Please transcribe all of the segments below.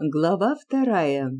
Глава вторая.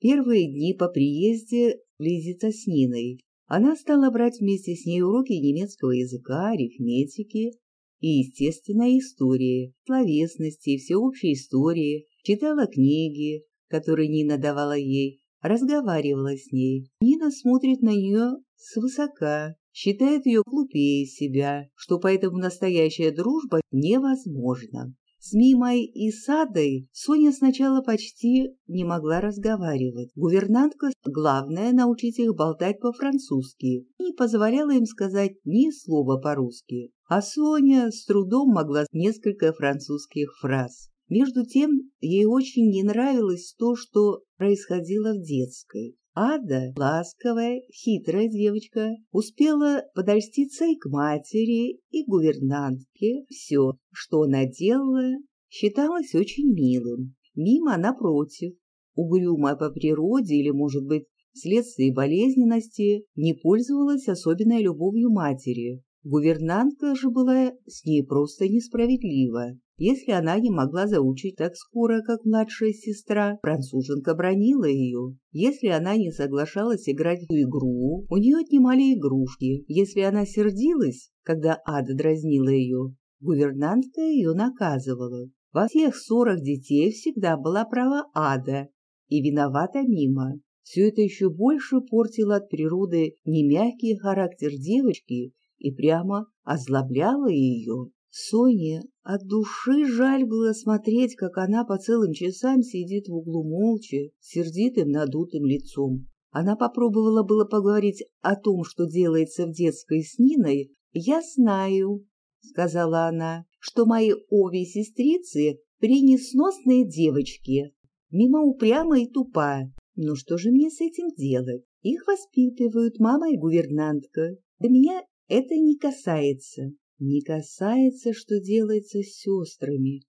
Первые дни по приезде близится с Ниной. Она стала брать вместе с ней уроки немецкого языка, арифметики и, естественной истории, словесности, всеобщей истории, читала книги, которые Нина давала ей, разговаривала с ней. Нина смотрит на нее свысока, считает ее глупее себя, что поэтому настоящая дружба невозможна. С Мимой и Садой Соня сначала почти не могла разговаривать. Гувернантка, главное, научить их болтать по-французски, не позволяла им сказать ни слова по-русски. А Соня с трудом могла несколько французских фраз. Между тем, ей очень не нравилось то, что происходило в детской. Ада, ласковая, хитрая девочка, успела подольститься и к матери, и гувернантке. Все, что она делала, считалось очень милым. Мимо, напротив, угрюмая по природе или, может быть, вследствие болезненности, не пользовалась особенной любовью матери. Гувернантка же была с ней просто несправедлива. Если она не могла заучить так скоро, как младшая сестра, француженка бронила ее. Если она не соглашалась играть в игру, у нее отнимали игрушки. Если она сердилась, когда Ада дразнила ее, гувернантка ее наказывала. Во всех ссорах детей всегда была права Ада, и виновата Мима. Все это еще больше портило от природы немягкий характер девочки и прямо озлобляло ее. Соне от души жаль было смотреть, как она по целым часам сидит в углу молча, сердитым надутым лицом. Она попробовала было поговорить о том, что делается в детской с Ниной. «Я знаю», — сказала она, — «что мои обе сестрицы пренесносные девочки. Мимо упряма и тупа. Ну что же мне с этим делать? Их воспитывают мама и гувернантка. До меня это не касается не касается, что делается с сестрами.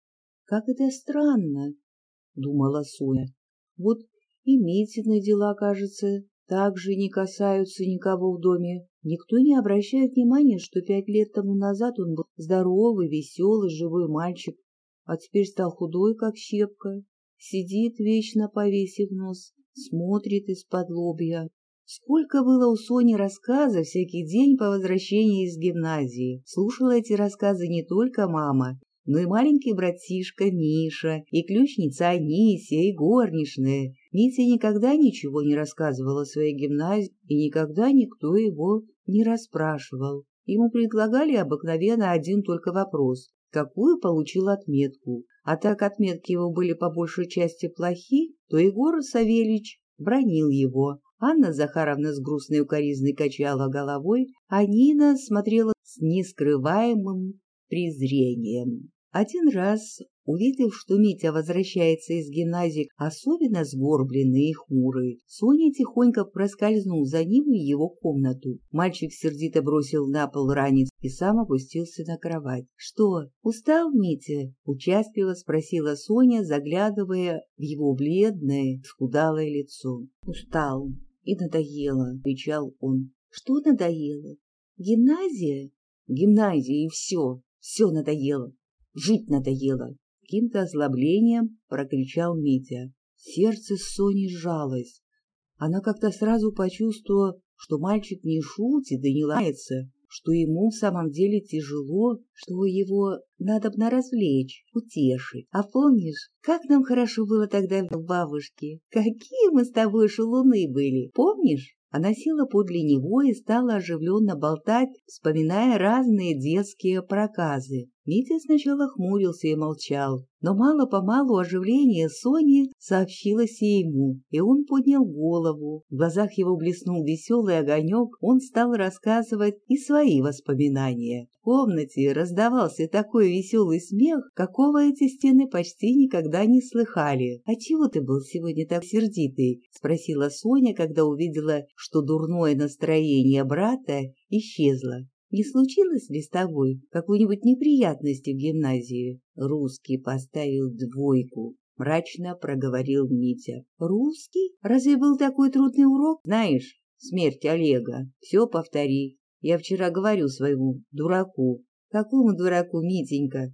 Как это странно, — думала Соня. Вот и Митины дела, кажется, также не касаются никого в доме. Никто не обращает внимания, что пять лет тому назад он был здоровый, веселый, живой мальчик, а теперь стал худой, как щепка, сидит вечно повесив нос, смотрит из-под лобья. Сколько было у Сони рассказов всякий день по возвращении из гимназии. Слушала эти рассказы не только мама, но и маленький братишка Миша, и ключница Анисия, и горничная. Митя никогда ничего не рассказывал о своей гимназии, и никогда никто его не расспрашивал. Ему предлагали обыкновенно один только вопрос — какую получил отметку. А так отметки его были по большей части плохи, то Егор Савельич бронил его, Анна Захаровна с грустной укоризной качала головой, а Нина смотрела с нескрываемым презрением. Один раз, увидев, что Митя возвращается из гимназии особенно сгорбленный и хмурый, Соня тихонько проскользнул за ним в его комнату. Мальчик сердито бросил на пол ранец и сам опустился на кровать. — Что, устал, Митя? — участливо спросила Соня, заглядывая в его бледное, схудалое лицо. — Устал, и надоело, — отвечал он. — Что надоело? Гимназия? Гимназия и все, все надоело. Жить надоело. Каким-то озлоблением прокричал Митя. Сердце Сони сжалось. Она как-то сразу почувствовала, что мальчик не шутит и не лается, что ему в самом деле тяжело, что его надо бы развлечь, утешить. А помнишь, как нам хорошо было тогда в бабушке? Какие мы с тобой шалуны были, помнишь? Она села подле него и стала оживленно болтать, вспоминая разные детские проказы. Митя сначала хмурился и молчал, но мало-помалу оживление Сони сообщилось и ему, и он поднял голову. В глазах его блеснул веселый огонек, он стал рассказывать и свои воспоминания. В комнате раздавался такой веселый смех, какого эти стены почти никогда не слыхали. «А чего ты был сегодня так сердитый?» — спросила Соня, когда увидела, что дурное настроение брата исчезло. Не случилось ли с тобой какой-нибудь неприятности в гимназии? Русский поставил двойку. Мрачно проговорил Митя. Русский? Разве был такой трудный урок? Знаешь, смерть Олега. Все повтори. Я вчера говорю своему дураку. Какому дураку, Митенька?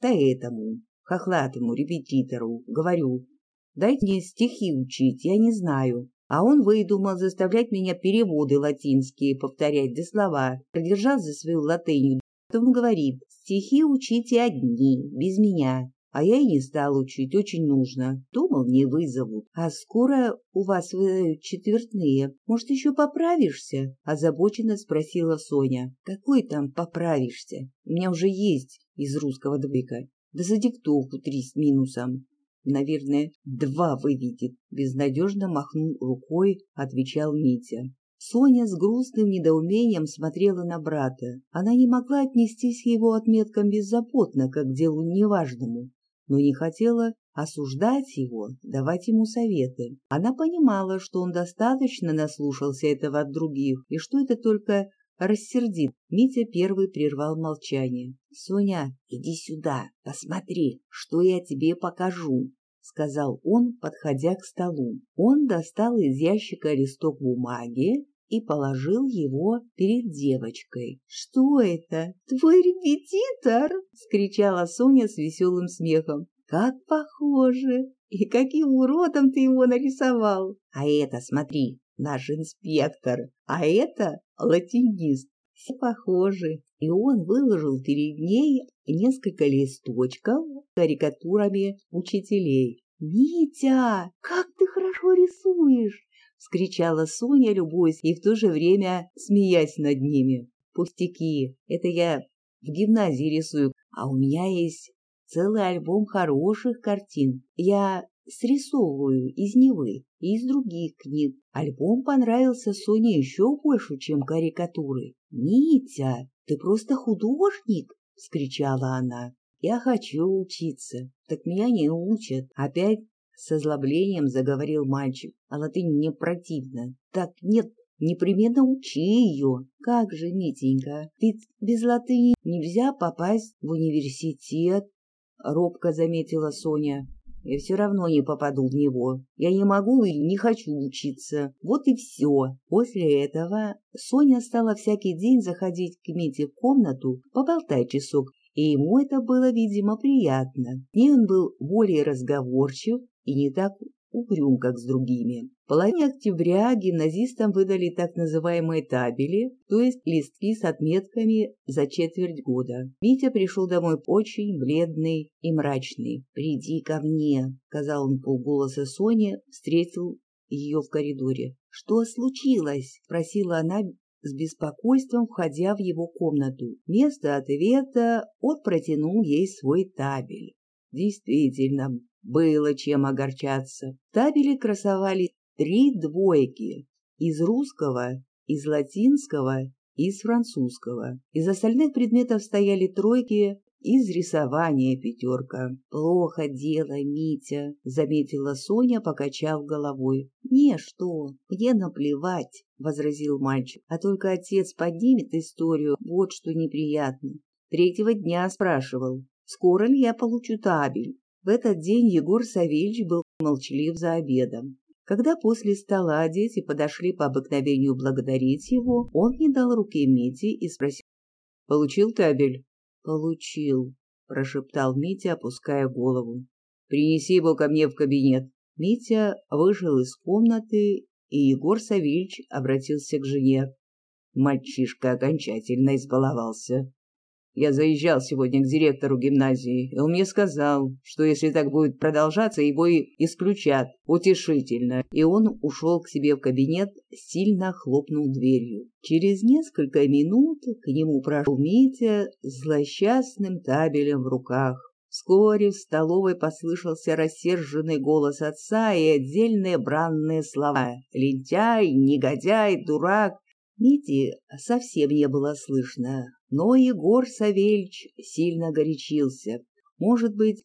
Да этому, хохлатому репетитору, говорю. Дайте мне стихи учить, я не знаю. А он выдумал заставлять меня переводы латинские повторять до слова. Продержал за свою латынью. Потом говорит, стихи учите одни, без меня. А я и не стал учить, очень нужно. Думал, не вызовут. А скоро у вас вы четвертные. Может, еще поправишься? Озабоченно спросила Соня. Какой там поправишься? У меня уже есть из русского двойка. Да за диктовку три с минусом. Наверное, два выведет. Безнадежно махнул рукой, отвечал Митя. Соня с грустным недоумением смотрела на брата. Она не могла отнестись к его отметкам беззаботно, как к делу неважному но не хотела осуждать его, давать ему советы. Она понимала, что он достаточно наслушался этого от других, и что это только рассердит. Митя первый прервал молчание. — Соня, иди сюда, посмотри, что я тебе покажу, — сказал он, подходя к столу. Он достал из ящика листок бумаги и положил его перед девочкой. — Что это? Твой репетитор? — скричала Соня с веселым смехом. — Как похоже! И каким уродом ты его нарисовал! А это, смотри, наш инспектор, а это латинист. Все похожи. И он выложил перед ней несколько листочков с карикатурами учителей. «Митя, как ты хорошо рисуешь! — вскричала Соня, любуясь и в то же время смеясь над ними. «Пустяки, это я в гимназии рисую, а у меня есть целый альбом хороших картин. Я срисовываю из Невы и из других книг. Альбом понравился Соне еще больше, чем карикатуры. «Митя, ты просто художник!» — вскричала она. «Я хочу учиться, так меня не учат. Опять с озлоблением заговорил мальчик. А латынь мне противно. Так нет, непременно учи ее. Как же, Митенька, ведь без латыни нельзя попасть в университет, робко заметила Соня. Я все равно не попаду в него. Я не могу и не хочу учиться. Вот и все. После этого Соня стала всякий день заходить к Мите в комнату, поболтать часок, и ему это было, видимо, приятно. И он был более разговорчив, и не так угрюм, как с другими. В половине октября гимназистам выдали так называемые табели, то есть листки с отметками за четверть года. Витя пришел домой очень бледный и мрачный. «Приди ко мне», — сказал он полголоса Соне, встретил ее в коридоре. «Что случилось?» — спросила она с беспокойством, входя в его комнату. Вместо ответа он протянул ей свой табель. Действительно, было чем огорчаться. В табеле красовались три двойки из русского, из латинского из французского. Из остальных предметов стояли тройки, из рисования пятерка. «Плохо дело, Митя», — заметила Соня, покачав головой. «Не, что, мне наплевать», — возразил мальчик. «А только отец поднимет историю, вот что неприятно. Третьего дня спрашивал, скоро ли я получу табель. В этот день Егор Савельич был молчалив за обедом. Когда после стола дети подошли по обыкновению благодарить его, он не дал руки Мите и спросил, «Получил табель?» «Получил», — прошептал Митя, опуская голову. «Принеси его ко мне в кабинет». Митя вышел из комнаты, и Егор Савельич обратился к жене. Мальчишка окончательно избаловался. Я заезжал сегодня к директору гимназии, и он мне сказал, что если так будет продолжаться, его и исключат. Утешительно. И он ушел к себе в кабинет, сильно хлопнул дверью. Через несколько минут к нему прошел Митя с злосчастным табелем в руках. Вскоре в столовой послышался рассерженный голос отца и отдельные бранные слова. «Лентяй, негодяй, дурак!» Мити совсем не было слышно, но Егор Савельич сильно горячился. Может быть,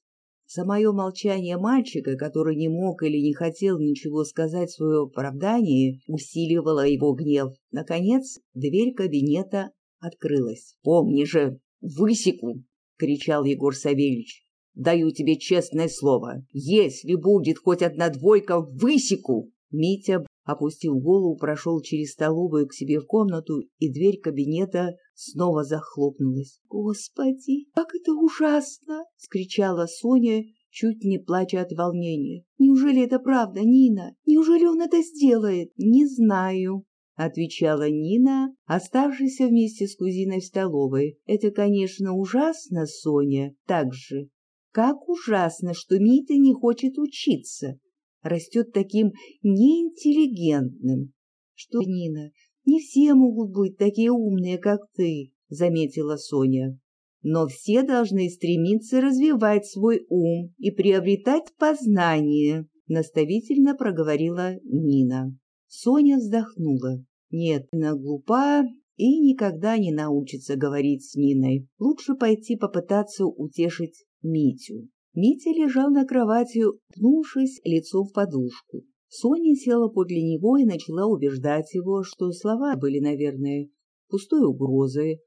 за мое молчание мальчика, который не мог или не хотел ничего сказать в свое оправдание, усиливало его гнев. Наконец, дверь кабинета открылась. — Помни же, высеку! — кричал Егор Савельич. — Даю тебе честное слово. Если будет хоть одна двойка, высеку! Митя опустил голову, прошел через столовую к себе в комнату, и дверь кабинета снова захлопнулась. «Господи, как это ужасно!» — скричала Соня чуть не плача от волнения. «Неужели это правда, Нина? Неужели он это сделает?» «Не знаю», — отвечала Нина, оставшаяся вместе с кузиной в столовой. «Это, конечно, ужасно, Соня, так же. Как ужасно, что Митя не хочет учиться, растет таким неинтеллигентным. Что, Нина, не все могут быть такие умные, как ты, заметила Соня. Но все должны стремиться развивать свой ум и приобретать познание, наставительно проговорила Нина. Соня вздохнула. Нет, она глупа и никогда не научится говорить с Ниной. Лучше пойти попытаться утешить Митю. Митя лежал на кровати, пнувшись лицом в подушку. Соня села подле него и начала убеждать его, что слова были, наверное, пустой угрозой,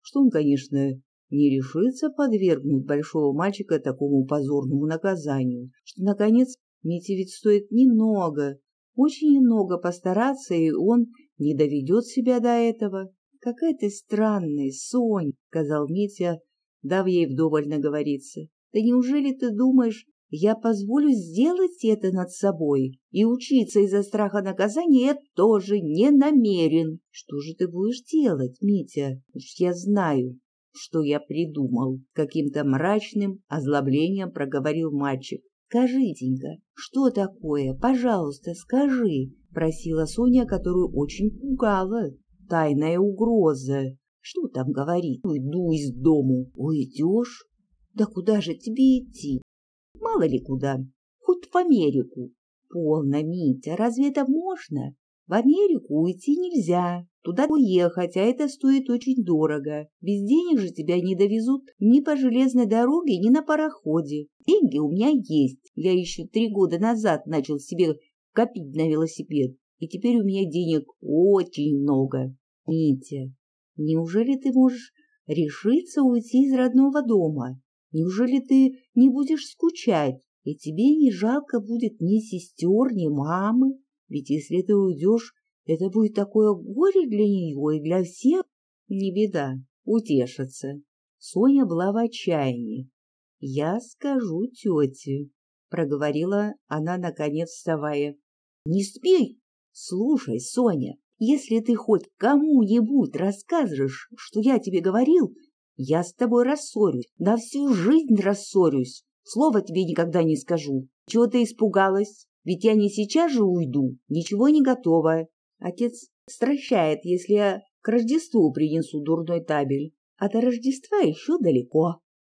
что он, конечно, не решится подвергнуть большого мальчика такому позорному наказанию, что, наконец, Мите ведь стоит немного, очень немного постараться, и он не доведет себя до этого. — Какая ты странная, Сонь, — сказал Митя, дав ей вдоволь наговориться. Да неужели ты думаешь, я позволю сделать это над собой? И учиться из-за страха наказания тоже не намерен. Что же ты будешь делать, Митя? Уж я знаю, что я придумал. Каким-то мрачным озлоблением проговорил мальчик. «Скажи, Денька, что такое? Пожалуйста, скажи!» — просила Соня, которую очень пугала. «Тайная угроза!» «Что там говорить? Уйду из дому!» «Уйдешь?» Да куда же тебе идти? Мало ли куда. Хоть в Америку. Полно, Митя, разве это можно? В Америку уйти нельзя. Туда уехать, а это стоит очень дорого. Без денег же тебя не довезут ни по железной дороге, ни на пароходе. Деньги у меня есть. Я еще три года назад начал себе копить на велосипед. И теперь у меня денег очень много. Митя, неужели ты можешь решиться уйти из родного дома? Неужели ты не будешь скучать, и тебе не жалко будет ни сестер, ни мамы? Ведь если ты уйдешь, это будет такое горе для нее и для всех. Не беда, утешится. Соня была в отчаянии. «Я скажу тете», — проговорила она, наконец вставая. «Не спей! Слушай, Соня, если ты хоть кому-нибудь расскажешь, что я тебе говорил, я с тобой рассорюсь, на всю жизнь рассорюсь. Слова тебе никогда не скажу. Чего ты испугалась? Ведь я не сейчас же уйду, ничего не готово. Отец стращает, если я к Рождеству принесу дурной табель. А до Рождества еще далеко.